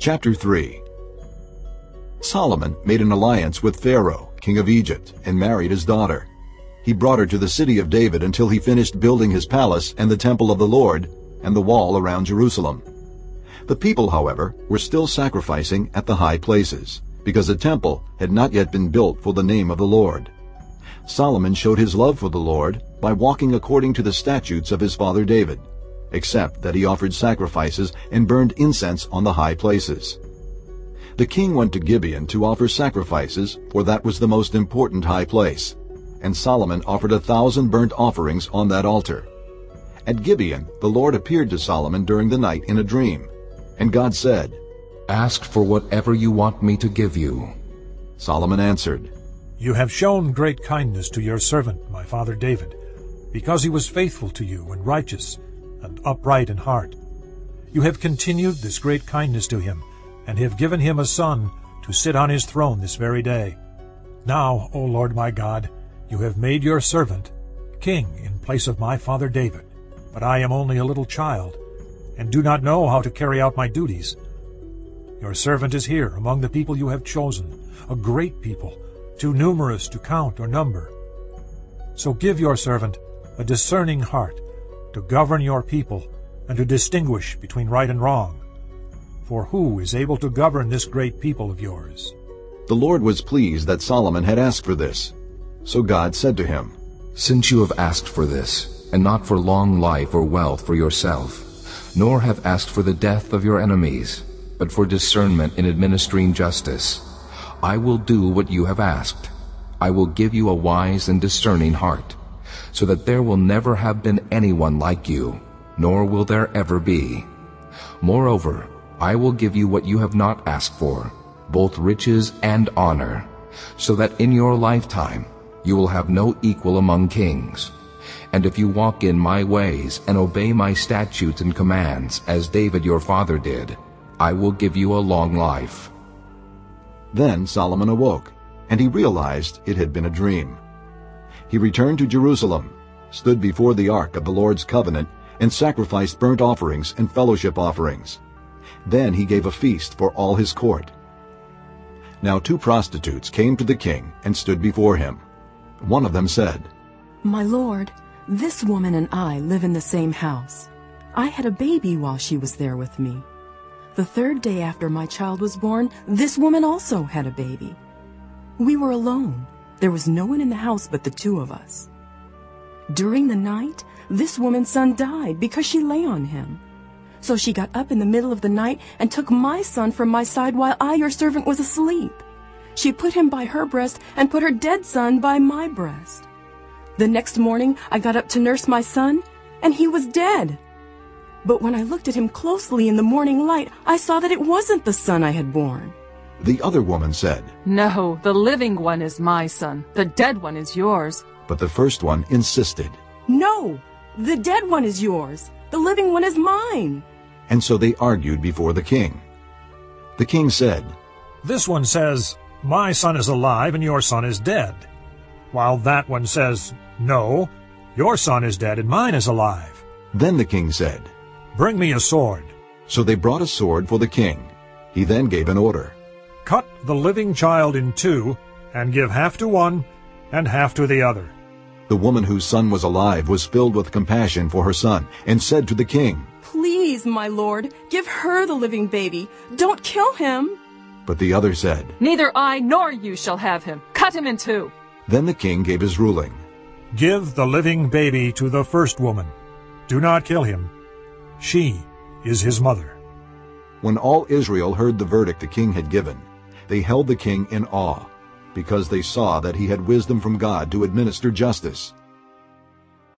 Chapter 3 Solomon made an alliance with Pharaoh, king of Egypt, and married his daughter. He brought her to the city of David until he finished building his palace and the temple of the Lord and the wall around Jerusalem. The people, however, were still sacrificing at the high places, because a temple had not yet been built for the name of the Lord. Solomon showed his love for the Lord by walking according to the statutes of his father David, except that he offered sacrifices and burned incense on the high places. The king went to Gibeon to offer sacrifices, for that was the most important high place, and Solomon offered a thousand burnt offerings on that altar. At Gibeon the Lord appeared to Solomon during the night in a dream, and God said, Ask for whatever you want me to give you. Solomon answered, You have shown great kindness to your servant, my father David, because he was faithful to you and righteous and upright in heart. You have continued this great kindness to him, and have given him a son to sit on his throne this very day. Now, O Lord my God, you have made your servant king in place of my father David, but I am only a little child, and do not know how to carry out my duties. Your servant is here among the people you have chosen, a great people, too numerous to count or number. So give your servant a discerning heart to govern your people and to distinguish between right and wrong. For who is able to govern this great people of yours? The Lord was pleased that Solomon had asked for this. So God said to him, Since you have asked for this, and not for long life or wealth for yourself, nor have asked for the death of your enemies, but for discernment in administering justice, I will do what you have asked. I will give you a wise and discerning heart, so that there will never have been anyone like you, nor will there ever be. Moreover, I will give you what you have not asked for, both riches and honor, so that in your lifetime you will have no equal among kings. And if you walk in my ways and obey my statutes and commands, as David your father did, I will give you a long life. Then Solomon awoke, and he realized it had been a dream. He returned to Jerusalem, stood before the ark of the Lord's covenant, and sacrificed burnt offerings and fellowship offerings. Then he gave a feast for all his court. Now two prostitutes came to the king and stood before him. One of them said, My lord, this woman and I live in the same house. I had a baby while she was there with me. The third day after my child was born, this woman also had a baby. We were alone. There was no one in the house but the two of us. During the night, this woman's son died because she lay on him. So she got up in the middle of the night and took my son from my side while I, your servant, was asleep. She put him by her breast and put her dead son by my breast. The next morning I got up to nurse my son, and he was dead. But when I looked at him closely in the morning light, I saw that it wasn't the son I had borne. The other woman said, No, the living one is my son. The dead one is yours. But the first one insisted. No, the dead one is yours. The living one is mine. And so they argued before the king. The king said, This one says, My son is alive and your son is dead. While that one says, No, your son is dead and mine is alive. Then the king said, Bring me a sword. So they brought a sword for the king. He then gave an order. Cut the living child in two, and give half to one and half to the other. The woman whose son was alive was filled with compassion for her son, and said to the king, Please, my lord, give her the living baby. Don't kill him. But the other said, Neither I nor you shall have him. Cut him in two. Then the king gave his ruling. Give the living baby to the first woman. Do not kill him. She is his mother. When all Israel heard the verdict the king had given, they held the king in awe, because they saw that he had wisdom from God to administer justice.